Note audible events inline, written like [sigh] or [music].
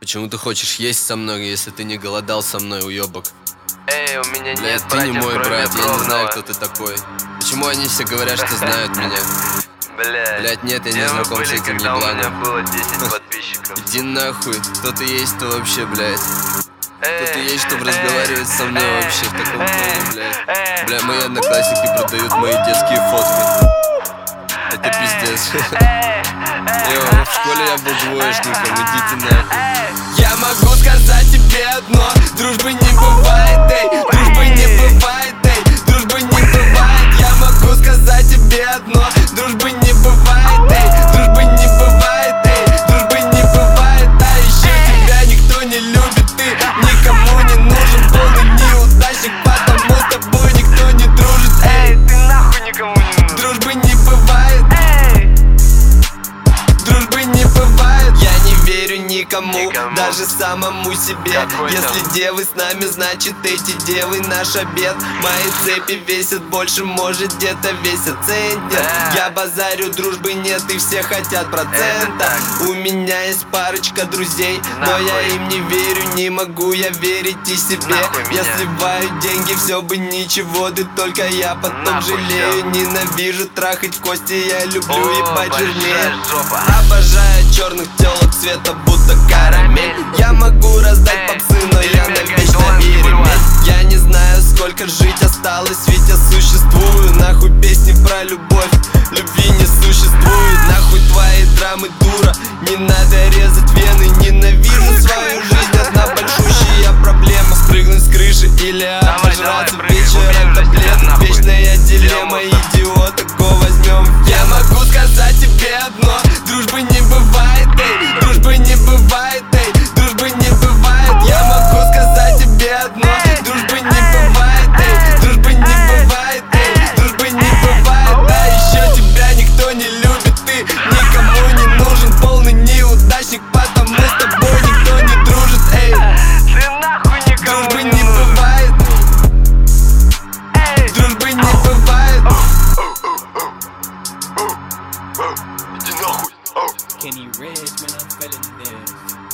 Почему ты хочешь есть со мной, если ты не голодал со мной, уебок? Эй, у меня Блядь, нет ты не братьев, мой кроме брат, я не знаю, кто ты такой. Почему они все говорят, что знают меня? [laughs] Блядь, Блядь, нет, я не знаком с этим когда у меня ебланом. было 10 [laughs] подписчиков? Иди нахуй, кто ты есть, то вообще, блядь. Эй, Кто ты есть, чтобы разговаривать со мной вообще в таком тоне, блядь. Бля, мои одноклассники продают мои детские фотки. Это пиздец. [laughs] Йо, в школе я был двоечником, идите нахуй. Я могу сказать тебе одно, дружбы не никому, Никому. даже самому себе Какой там? Если девы с нами, значит эти девы наш обед Мои цепи весят больше, может где-то весят центнер Да. Я базарю, дружбы нет и все хотят процента. У меня есть парочка друзей, но Нахуй. я им не верю, не могу я верить и себе Нахуй Я меня. сливаю деньги, все бы ничего, да только я потом Нахуй жалею всё. Ненавижу трахать кости, я люблю О, ебать жирнее. Обожаю черных телок цвета будто карамель. Я могу раздать попсы, но я Голландский перемель бульвар. Я не знаю, сколько жить осталось, ведь я существую. Нахуй песни про любовь, любви не существует. Нахуй твои драмы, дура, не надо резать вены. Ненавижу свою жизнь, одна большущая проблема. Спрыгнуть с крыши или обожраться вечером таблеток. Вечная дилемма, Идём, Kenny Reg, man, I'm feeling this.